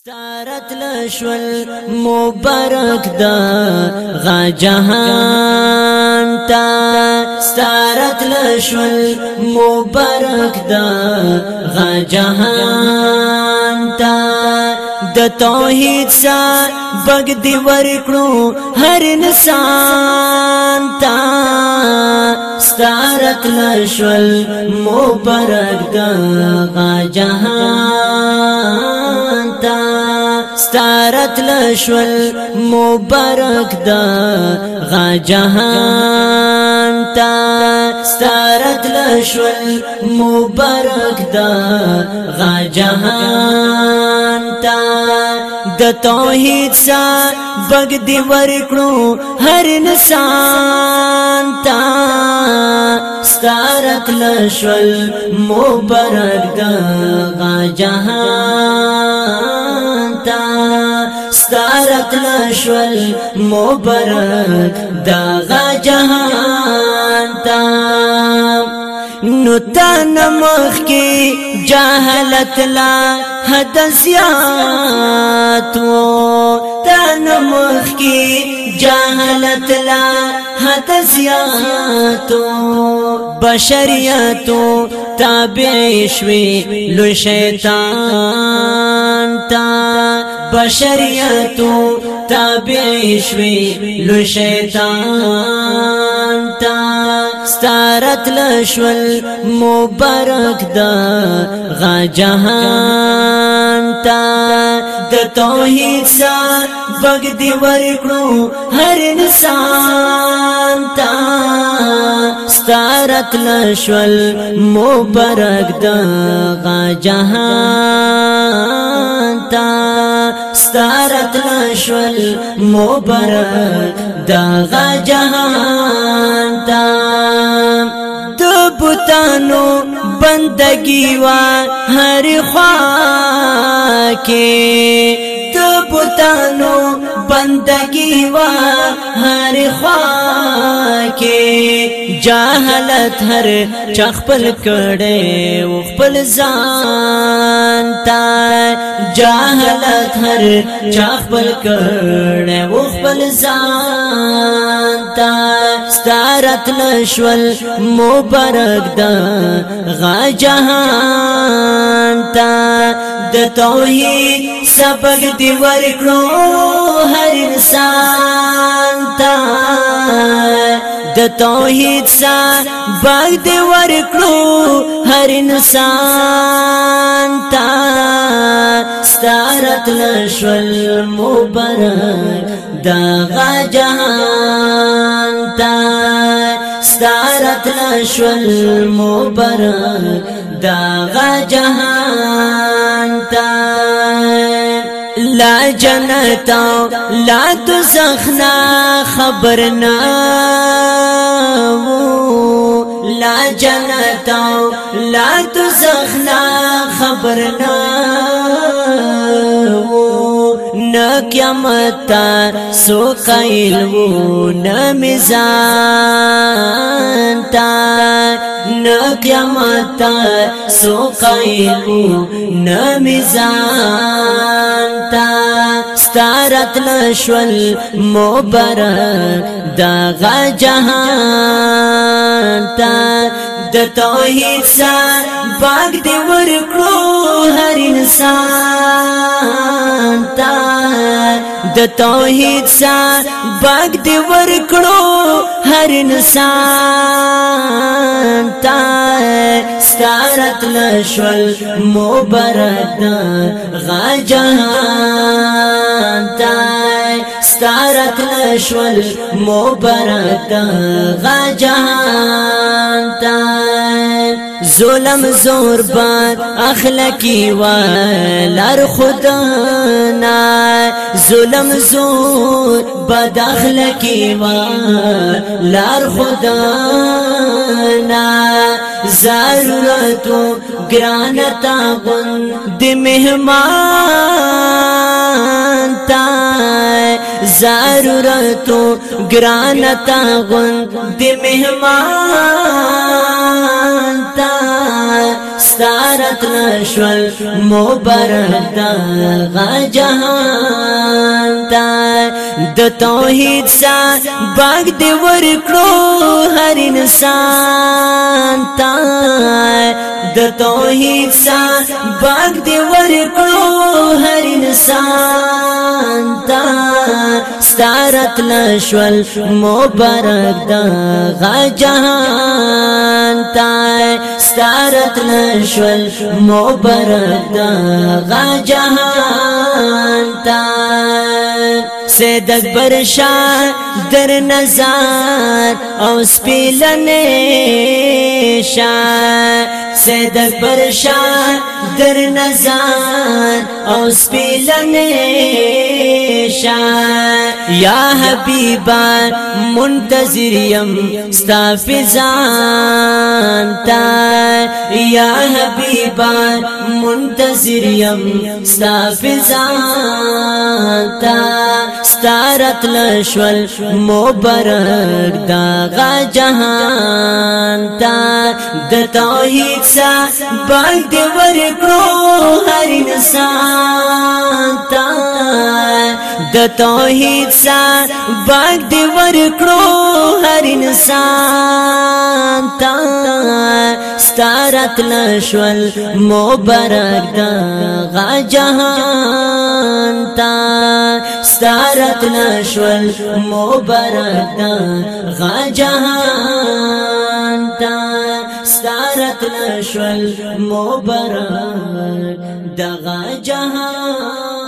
ستارت لشول مبارک دا غا جهان تا ستارت لشول مبارک دا غا جهان تا د توحید سا بغ دی ورکړو هر انسان تا ستارت لشول مبارک دا غا جهان ستارت لشول مبارک دا غا جهان تا ستارت لشول مبارک دا غا جهان تا د توحید سا بغ دی ورکړو هر انسان تا ستارت لشول مبارک دا غا جهان تا ستارک نشول مبارک داغا جهان تا نو تا نمخ کی جاہلت لا حدثیات و تا نمخ کی جاہلت لا حدثیاتو بشریاتو تابع شوی لو شیطان تا بشریتو تابع شوی لو شیطان تا ستارت لشول مبارک دا غا جهان تا د توحید سا بغ دی ورکړو هر انسان تا ستارت لشول مبارک دغه جهان تا ستارت لشول مبارک دغه جهان تا د بوتانو بندگی وا هر خوا کې د بوتانو بندگی وا هر خوا جهالت هر چا خپل کړي او خپل ځان تا جهالت هر چا خپل کړي او خپل ځان تا ستارت نشول مبارک دا غا جهان تا د توحید سبق دی ورکړو هر انسان توحید سا باغ دی ورکړو هر انسان تا ستارت لشل مبارک دا غ جهان تا ستارت لشل مبارک دا غ جهان لا جنتا لا تسخنا خبرنا لا جنتا لا تسخنا خبرنا نه قیامت سو قیل وو نه میزان تا نه قیامت سو قائم نه میزان تا ستارت نشول مبارک دا غ جهان تا د توحید سان باغ دی ورکړو هر انسان تا د توحید سان باغ دی ورکړو هر انسان تا ستارت لشل مبارک دا غا جهان تا ستارت نشول مبرکتا تا ظلم زور بار اخلاقی والر خدا نا ظلم زور بد اخلاقی والر خدا نا ضرورت گرانتا بند مہمان تان ضرورتو ګران تا غوند د مهمان سارت لشول مبارک دا غا جهان تا د توحید سا باغ دی ورکړو هر انسان تا د توحید سا باغ دی ورکړو هر انسان تا ستارت لشول مبارک دا غا جهان تا ستارت لشول شول مبارک دا غا جهان تا سید اکبر شاه در نظر او سپیلن شاه سید اکبر شاه در نظر او سپیلن شاه یا حبیبا منتظر یم ستا فزان تا یا حبیبا منتظر یم ستا فزان تا ستارت لشول مبارک دا غا جهان تا د توحید سا باندې ورکو هر انسان د توحید سا باغ دی ورکړو هر انسان تا ستارت لشول مبارک دا غا جهان تا ستارت لشول مبارک دا غا جهان تا ستارت لشول مبارک دا غا جهان